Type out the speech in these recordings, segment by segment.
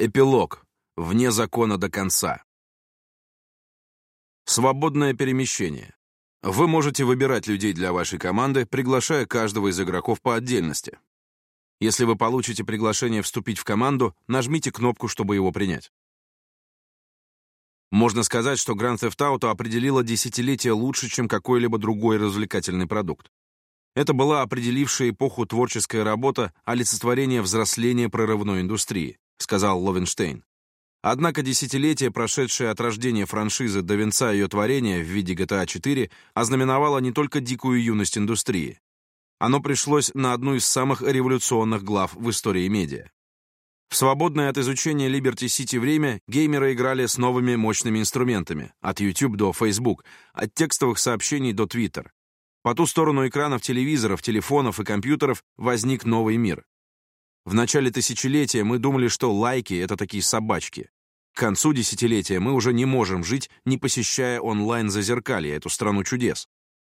Эпилог. Вне закона до конца. Свободное перемещение. Вы можете выбирать людей для вашей команды, приглашая каждого из игроков по отдельности. Если вы получите приглашение вступить в команду, нажмите кнопку, чтобы его принять. Можно сказать, что Grand Theft Auto определила десятилетие лучше, чем какой-либо другой развлекательный продукт. Это была определившая эпоху творческая работа олицетворение взросления прорывной индустрии. — сказал Ловенштейн. Однако десятилетие, прошедшее от рождения франшизы до венца ее творения в виде GTA 4, ознаменовало не только дикую юность индустрии. Оно пришлось на одну из самых революционных глав в истории медиа. В свободное от изучения Liberty City время геймеры играли с новыми мощными инструментами, от YouTube до Facebook, от текстовых сообщений до Twitter. По ту сторону экранов телевизоров, телефонов и компьютеров возник новый мир, в начале тысячелетия мы думали, что лайки — это такие собачки. К концу десятилетия мы уже не можем жить, не посещая онлайн-зазеркалье, эту страну чудес.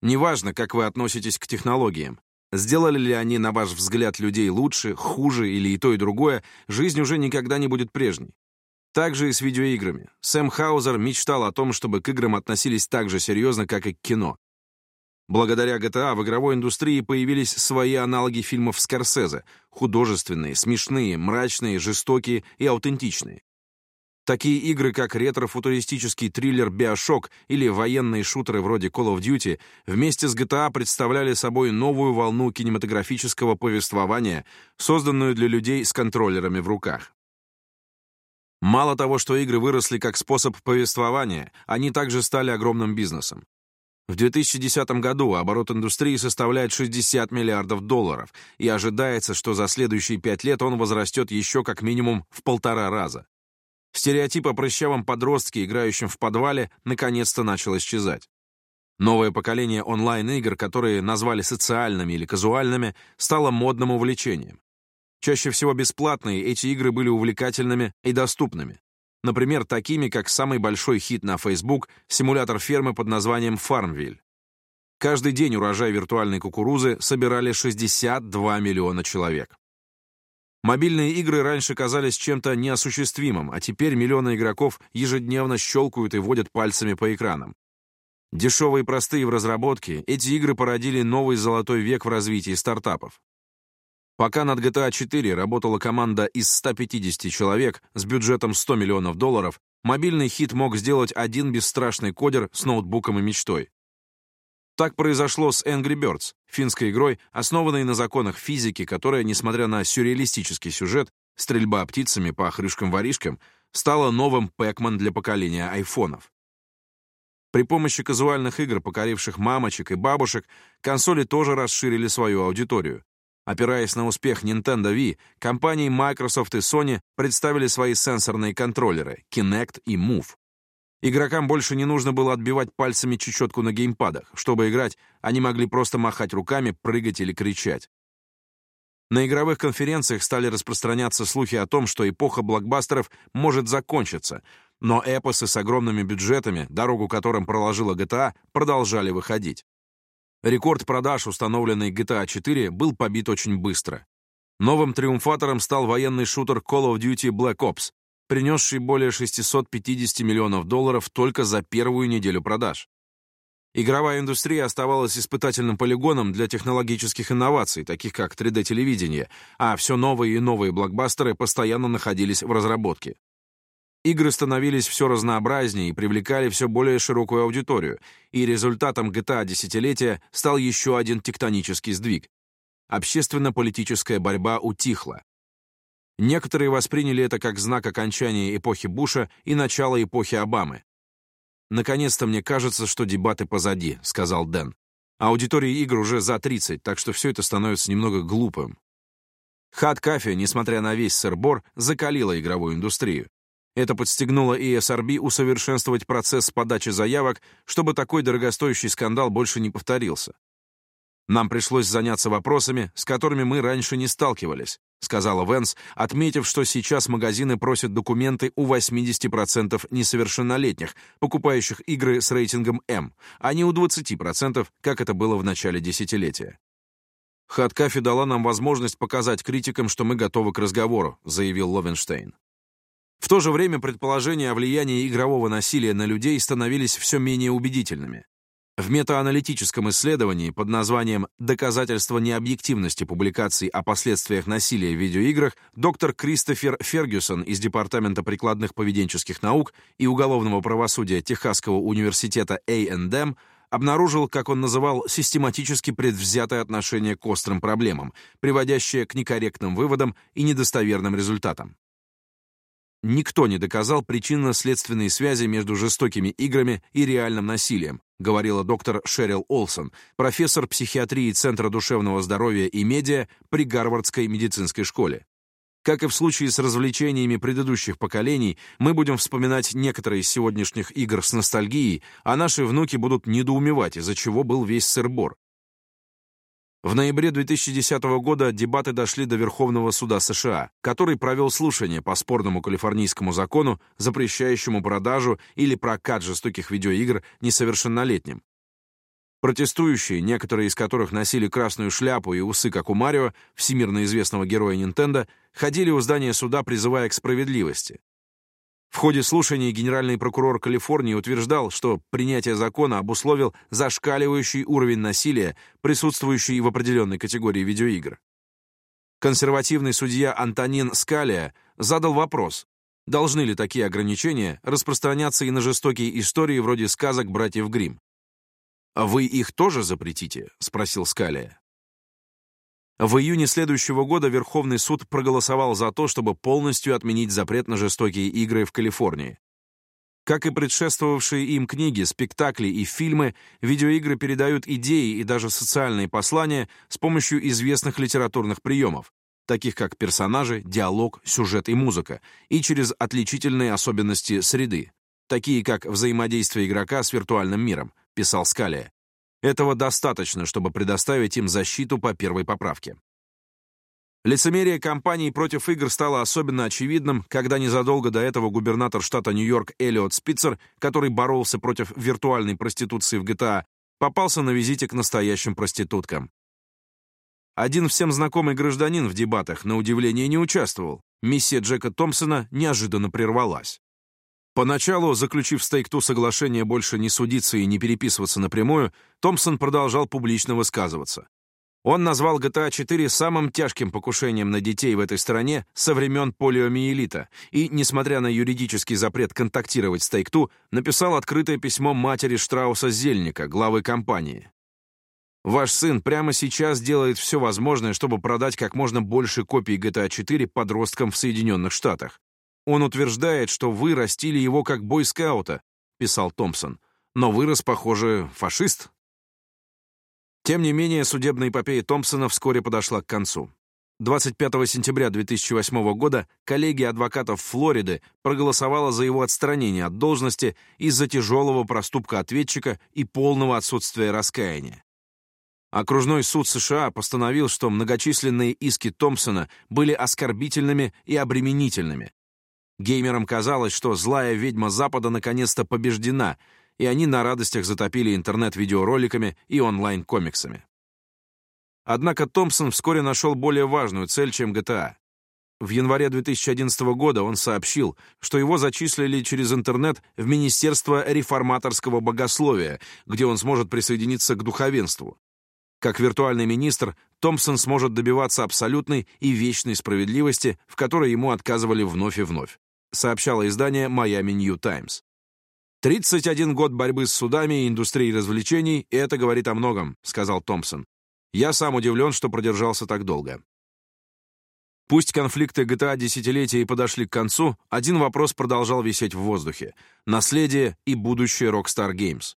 Неважно, как вы относитесь к технологиям. Сделали ли они, на ваш взгляд, людей лучше, хуже или и то, и другое, жизнь уже никогда не будет прежней. Так же и с видеоиграми. Сэм Хаузер мечтал о том, чтобы к играм относились так же серьезно, как и к кино. Благодаря GTA в игровой индустрии появились свои аналоги фильмов Скорсезе — художественные, смешные, мрачные, жестокие и аутентичные. Такие игры, как ретро-футуристический триллер «Биошок» или военные шутеры вроде Call of Duty, вместе с GTA представляли собой новую волну кинематографического повествования, созданную для людей с контроллерами в руках. Мало того, что игры выросли как способ повествования, они также стали огромным бизнесом. В 2010 году оборот индустрии составляет 60 миллиардов долларов, и ожидается, что за следующие пять лет он возрастет еще как минимум в полтора раза. Стереотип о прыщавом подростке, играющем в подвале, наконец-то начал исчезать. Новое поколение онлайн-игр, которые назвали социальными или казуальными, стало модным увлечением. Чаще всего бесплатные эти игры были увлекательными и доступными например, такими, как самый большой хит на Facebook — симулятор фермы под названием Farmville. Каждый день урожай виртуальной кукурузы собирали 62 миллиона человек. Мобильные игры раньше казались чем-то неосуществимым, а теперь миллионы игроков ежедневно щелкают и водят пальцами по экранам. Дешевые и простые в разработке, эти игры породили новый золотой век в развитии стартапов. Пока над GTA 4 работала команда из 150 человек с бюджетом 100 миллионов долларов, мобильный хит мог сделать один бесстрашный кодер с ноутбуком и мечтой. Так произошло с Angry Birds, финской игрой, основанной на законах физики, которая, несмотря на сюрреалистический сюжет, стрельба птицами по хрышкам-воришкам, стала новым Пэкман для поколения айфонов. При помощи казуальных игр, покоривших мамочек и бабушек, консоли тоже расширили свою аудиторию. Опираясь на успех Nintendo Wii, компании Microsoft и Sony представили свои сенсорные контроллеры Kinect и Move. Игрокам больше не нужно было отбивать пальцами чечетку на геймпадах. Чтобы играть, они могли просто махать руками, прыгать или кричать. На игровых конференциях стали распространяться слухи о том, что эпоха блокбастеров может закончиться, но эпосы с огромными бюджетами, дорогу которым проложила GTA, продолжали выходить. Рекорд продаж, установленный GTA 4, был побит очень быстро. Новым триумфатором стал военный шутер Call of Duty Black Ops, принесший более 650 миллионов долларов только за первую неделю продаж. Игровая индустрия оставалась испытательным полигоном для технологических инноваций, таких как 3D-телевидение, а все новые и новые блокбастеры постоянно находились в разработке. Игры становились все разнообразнее и привлекали все более широкую аудиторию, и результатом GTA а десятилетия стал еще один тектонический сдвиг. Общественно-политическая борьба утихла. Некоторые восприняли это как знак окончания эпохи Буша и начала эпохи Обамы. «Наконец-то мне кажется, что дебаты позади», — сказал Дэн. «А Аудитория игр уже за 30, так что все это становится немного глупым». Хат-кафе, несмотря на весь сырбор, закалила игровую индустрию. Это подстегнуло ESRB усовершенствовать процесс подачи заявок, чтобы такой дорогостоящий скандал больше не повторился. «Нам пришлось заняться вопросами, с которыми мы раньше не сталкивались», сказала Венс, отметив, что сейчас магазины просят документы у 80% несовершеннолетних, покупающих игры с рейтингом М, а не у 20%, как это было в начале десятилетия. «Хаткафи дала нам возможность показать критикам, что мы готовы к разговору», заявил Ловенштейн. В то же время предположения о влиянии игрового насилия на людей становились все менее убедительными. В метааналитическом исследовании под названием «Доказательство необъективности публикаций о последствиях насилия в видеоиграх» доктор Кристофер Фергюсон из Департамента прикладных поведенческих наук и уголовного правосудия Техасского университета A&M обнаружил, как он называл, систематически предвзятое отношение к острым проблемам, приводящее к некорректным выводам и недостоверным результатам. Никто не доказал причинно-следственные связи между жестокими играми и реальным насилием, говорила доктор Шерил Олсон, профессор психиатрии Центра душевного здоровья и медиа при Гарвардской медицинской школе. Как и в случае с развлечениями предыдущих поколений, мы будем вспоминать некоторые из сегодняшних игр с ностальгией, а наши внуки будут недоумевать, из-за чего был весь сырбор. В ноябре 2010 года дебаты дошли до Верховного суда США, который провел слушание по спорному калифорнийскому закону, запрещающему продажу или прокат жестоких видеоигр несовершеннолетним. Протестующие, некоторые из которых носили красную шляпу и усы, как у Марио, всемирно известного героя Нинтендо, ходили у здания суда, призывая к справедливости. В ходе слушаний генеральный прокурор Калифорнии утверждал, что принятие закона обусловил зашкаливающий уровень насилия, присутствующий в определенной категории видеоигр. Консервативный судья Антонин Скалия задал вопрос, должны ли такие ограничения распространяться и на жестокие истории вроде сказок братьев Гримм. «А «Вы их тоже запретите?» — спросил Скалия. В июне следующего года Верховный суд проголосовал за то, чтобы полностью отменить запрет на жестокие игры в Калифорнии. Как и предшествовавшие им книги, спектакли и фильмы, видеоигры передают идеи и даже социальные послания с помощью известных литературных приемов, таких как персонажи, диалог, сюжет и музыка, и через отличительные особенности среды, такие как взаимодействие игрока с виртуальным миром, писал Скалия. Этого достаточно, чтобы предоставить им защиту по первой поправке. Лицемерие компаний против игр стало особенно очевидным, когда незадолго до этого губернатор штата Нью-Йорк Элиот Спицер, который боролся против виртуальной проституции в GTA, а, попался на визите к настоящим проституткам. Один всем знакомый гражданин в дебатах, на удивление, не участвовал. Миссия Джека Томпсона неожиданно прервалась. Поначалу, заключив с Тейк-Ту соглашение больше не судиться и не переписываться напрямую, Томпсон продолжал публично высказываться. Он назвал GTA 4 самым тяжким покушением на детей в этой стране со времен полиомиелита и, несмотря на юридический запрет контактировать с Take-Two, написал открытое письмо матери Штрауса Зельника, главы компании. «Ваш сын прямо сейчас делает все возможное, чтобы продать как можно больше копий GTA 4 подросткам в Соединенных Штатах. «Он утверждает, что вы растили его как бойскаута», — писал Томпсон. «Но вырос, похоже, фашист». Тем не менее, судебная эпопея Томпсона вскоре подошла к концу. 25 сентября 2008 года коллегия адвокатов Флориды проголосовала за его отстранение от должности из-за тяжелого проступка ответчика и полного отсутствия раскаяния. Окружной суд США постановил, что многочисленные иски Томпсона были оскорбительными и обременительными, Геймерам казалось, что злая ведьма Запада наконец-то побеждена, и они на радостях затопили интернет видеороликами и онлайн-комиксами. Однако Томпсон вскоре нашел более важную цель, чем GTA. В январе 2011 года он сообщил, что его зачислили через интернет в Министерство реформаторского богословия, где он сможет присоединиться к духовенству. Как виртуальный министр, Томпсон сможет добиваться абсолютной и вечной справедливости, в которой ему отказывали вновь и вновь сообщало издание Miami New Times. 31 год борьбы с судами и индустрией развлечений, и это говорит о многом, сказал Томпсон. Я сам удивлен, что продержался так долго. Пусть конфликты GTA а десятилетия и подошли к концу, один вопрос продолжал висеть в воздухе — наследие и будущее Rockstar Games.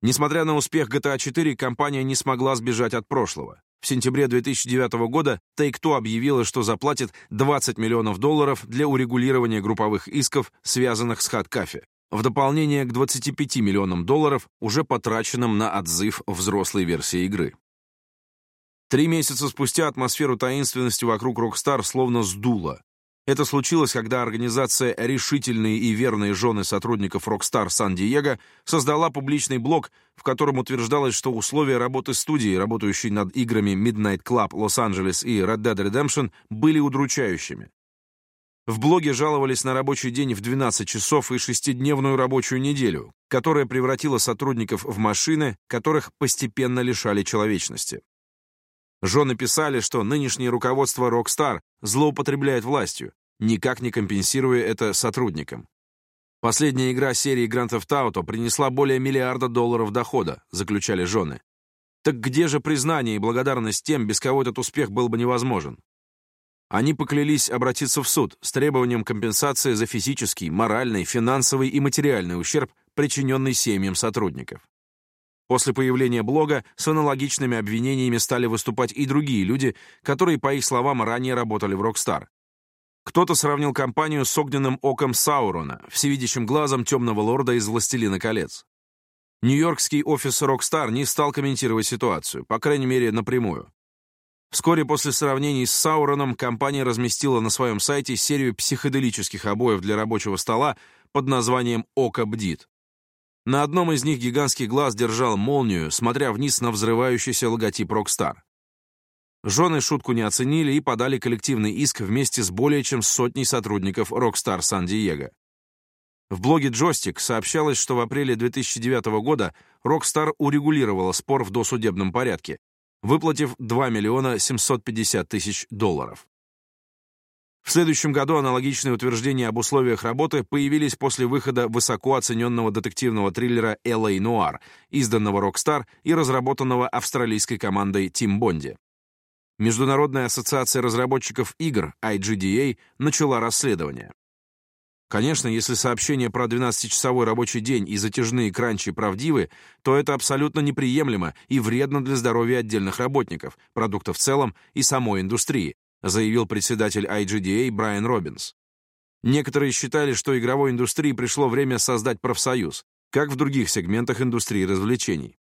Несмотря на успех GTA 4, а компания не смогла сбежать от прошлого. В сентябре 2009 года Take-Two объявила, что заплатит 20 миллионов долларов для урегулирования групповых исков, связанных с Хаткафе, в дополнение к 25 миллионам долларов, уже потраченным на отзыв взрослой версии игры. Три месяца спустя атмосферу таинственности вокруг Rockstar словно сдуло. Это случилось, когда организация «Решительные и верные жены сотрудников Rockstar Сан-Диего» создала публичный блог, в котором утверждалось, что условия работы студии, работающей над играми Midnight Club Лос-Анджелес и Red Dead Redemption, были удручающими. В блоге жаловались на рабочий день в 12 часов и шестидневную рабочую неделю, которая превратила сотрудников в машины, которых постепенно лишали человечности. Жены писали, что нынешнее руководство Rockstar злоупотребляет властью, никак не компенсируя это сотрудникам. Последняя игра серии Grand Theft Auto принесла более миллиарда долларов дохода, заключали жены. Так где же признание и благодарность тем, без кого этот успех был бы невозможен? Они поклялись обратиться в суд с требованием компенсации за физический, моральный, финансовый и материальный ущерб, причиненный семьям сотрудников. После появления блога с аналогичными обвинениями стали выступать и другие люди, которые, по их словам, ранее работали в Rockstar. Кто-то сравнил компанию с огненным оком Саурона, всевидящим глазом темного лорда из «Властелина колец». Нью-Йоркский офис Rockstar не стал комментировать ситуацию, по крайней мере, напрямую. Вскоре после сравнений с Сауроном компания разместила на своем сайте серию психоделических обоев для рабочего стола под названием «Око бдит». На одном из них гигантский глаз держал молнию, смотря вниз на взрывающийся логотип «Rockstar». Жены шутку не оценили и подали коллективный иск вместе с более чем сотней сотрудников «Rockstar San Diego». В блоге «Joystiq» сообщалось, что в апреле 2009 года «Rockstar» урегулировала спор в досудебном порядке, выплатив 2 миллиона 750 тысяч долларов. В следующем году аналогичные утверждения об условиях работы появились после выхода высоко оцененного детективного триллера «L.A. Noire», изданного «Rockstar» и разработанного австралийской командой «Team Bondi». Международная ассоциация разработчиков игр, IGDA, начала расследование. Конечно, если сообщения про 12-часовой рабочий день и затяжные кранчи правдивы, то это абсолютно неприемлемо и вредно для здоровья отдельных работников, продукта в целом и самой индустрии, заявил председатель IGDA Брайан Робинс. Некоторые считали, что игровой индустрии пришло время создать профсоюз, как в других сегментах индустрии развлечений.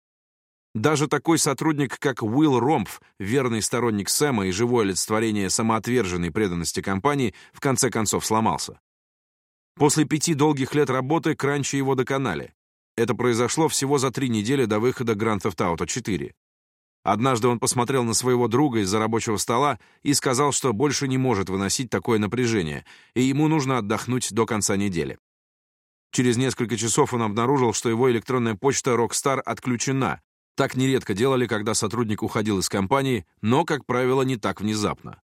Даже такой сотрудник, как Уилл Ромпф, верный сторонник Сэма и живое олицетворение самоотверженной преданности компании, в конце концов сломался. После пяти долгих лет работы кранчи его доконали. Это произошло всего за три недели до выхода Grand Theft Auto 4. Однажды он посмотрел на своего друга из-за рабочего стола и сказал, что больше не может выносить такое напряжение, и ему нужно отдохнуть до конца недели. Через несколько часов он обнаружил, что его электронная почта Rockstar отключена. Так нередко делали, когда сотрудник уходил из компании, но, как правило, не так внезапно.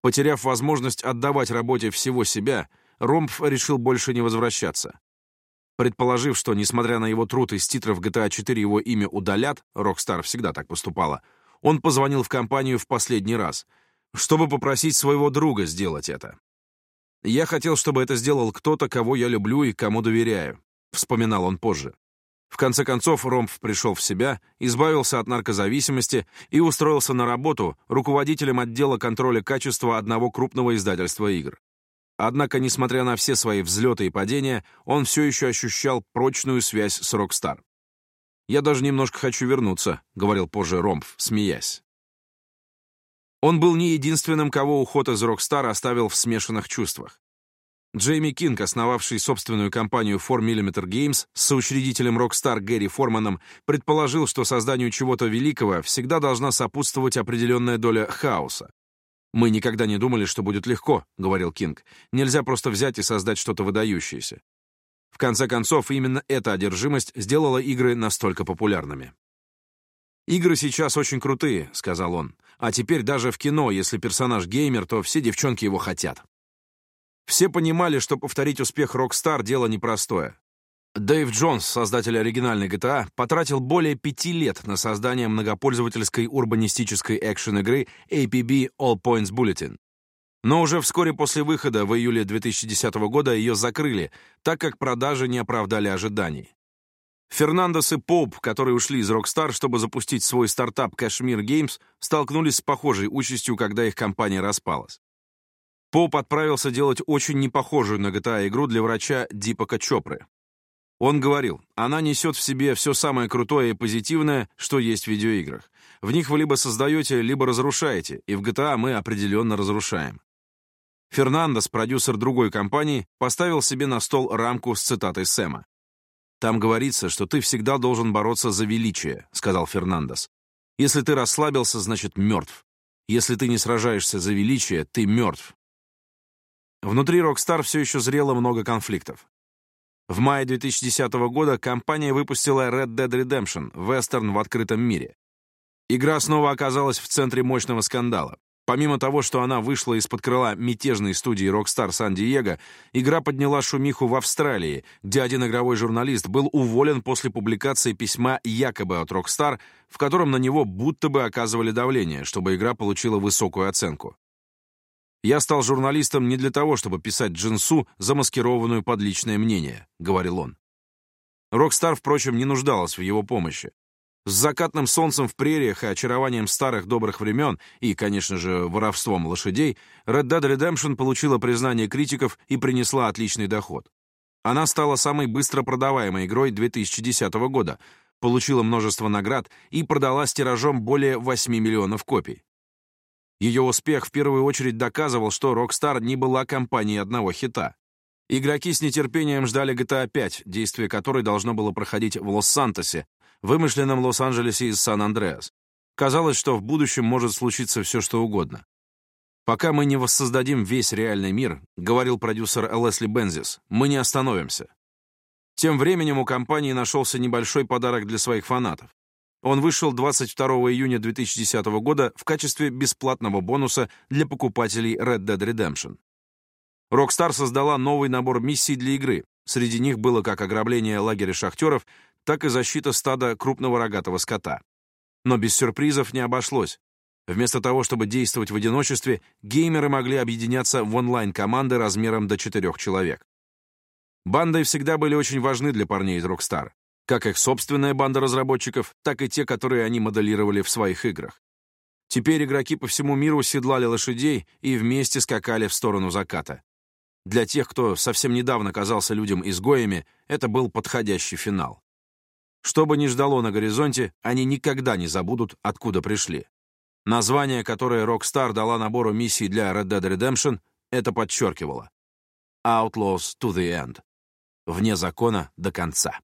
Потеряв возможность отдавать работе всего себя, Ромпф решил больше не возвращаться. Предположив, что, несмотря на его труд, из титров GTA 4 его имя удалят, Rockstar всегда так поступала, он позвонил в компанию в последний раз, чтобы попросить своего друга сделать это. «Я хотел, чтобы это сделал кто-то, кого я люблю и кому доверяю», — вспоминал он позже. В конце концов, Ромф пришел в себя, избавился от наркозависимости и устроился на работу руководителем отдела контроля качества одного крупного издательства игр. Однако, несмотря на все свои взлеты и падения, он все еще ощущал прочную связь с Rockstar. «Я даже немножко хочу вернуться», — говорил позже Ромф, смеясь. Он был не единственным, кого уход из Rockstar оставил в смешанных чувствах. Джейми Кинг, основавший собственную компанию 4 Millimeter Games с соучредителем Rockstar Гэри Форманом, предположил, что созданию чего-то великого всегда должна сопутствовать определенная доля хаоса. «Мы никогда не думали, что будет легко», — говорил Кинг. «Нельзя просто взять и создать что-то выдающееся». В конце концов, именно эта одержимость сделала игры настолько популярными. «Игры сейчас очень крутые», — сказал он. «А теперь даже в кино, если персонаж геймер, то все девчонки его хотят». Все понимали, что повторить успех Rockstar — дело непростое. Дэйв Джонс, создатель оригинальной GTA, а, потратил более пяти лет на создание многопользовательской урбанистической экшен-игры APB All Points Bulletin. Но уже вскоре после выхода в июле 2010 года ее закрыли, так как продажи не оправдали ожиданий. Фернандес и Поуп, которые ушли из Rockstar, чтобы запустить свой стартап Кашмир Games, столкнулись с похожей участью, когда их компания распалась. Поп отправился делать очень непохожую на GTA а игру для врача Дипака Чопры. Он говорил, она несет в себе все самое крутое и позитивное, что есть в видеоиграх. В них вы либо создаете, либо разрушаете, и в GTA мы определенно разрушаем. Фернандес, продюсер другой компании, поставил себе на стол рамку с цитатой Сэма. «Там говорится, что ты всегда должен бороться за величие», — сказал Фернандес. «Если ты расслабился, значит, мертв. Если ты не сражаешься за величие, ты мертв». Внутри Rockstar все еще зрело много конфликтов. В мае 2010 года компания выпустила Red Dead Redemption, вестерн в открытом мире. Игра снова оказалась в центре мощного скандала. Помимо того, что она вышла из-под крыла мятежной студии Rockstar Сан-Диего, игра подняла шумиху в Австралии, где один игровой журналист был уволен после публикации письма якобы от Rockstar, в котором на него будто бы оказывали давление, чтобы игра получила высокую оценку. «Я стал журналистом не для того, чтобы писать джинсу, замаскированную под личное мнение», — говорил он. Rockstar, впрочем, не нуждалась в его помощи. С закатным солнцем в прериях и очарованием старых добрых времен и, конечно же, воровством лошадей, Red Dead Redemption получила признание критиков и принесла отличный доход. Она стала самой быстро продаваемой игрой 2010 года, получила множество наград и продала с тиражом более 8 миллионов копий. Ее успех в первую очередь доказывал, что Rockstar не была компанией одного хита. Игроки с нетерпением ждали GTA 5, а действие которой должно было проходить в Лос-Сантосе, вымышленном Лос-Анджелесе из Сан-Андреас. Казалось, что в будущем может случиться все, что угодно. «Пока мы не воссоздадим весь реальный мир», — говорил продюсер Лесли Бензис, — «мы не остановимся». Тем временем у компании нашелся небольшой подарок для своих фанатов. Он вышел 22 июня 2010 года в качестве бесплатного бонуса для покупателей Red Dead Redemption. Rockstar создала новый набор миссий для игры. Среди них было как ограбление лагеря шахтеров, так и защита стада крупного рогатого скота. Но без сюрпризов не обошлось. Вместо того, чтобы действовать в одиночестве, геймеры могли объединяться в онлайн-команды размером до четырех человек. Бандой всегда были очень важны для парней из Rockstar как их собственная банда разработчиков, так и те, которые они моделировали в своих играх. Теперь игроки по всему миру седлали лошадей и вместе скакали в сторону заката. Для тех, кто совсем недавно казался людям-изгоями, это был подходящий финал. Что бы ни ждало на горизонте, они никогда не забудут, откуда пришли. Название, которое Rockstar дала набору миссий для Red Dead Redemption, это подчеркивало. Outlaws to the End. Вне закона до конца.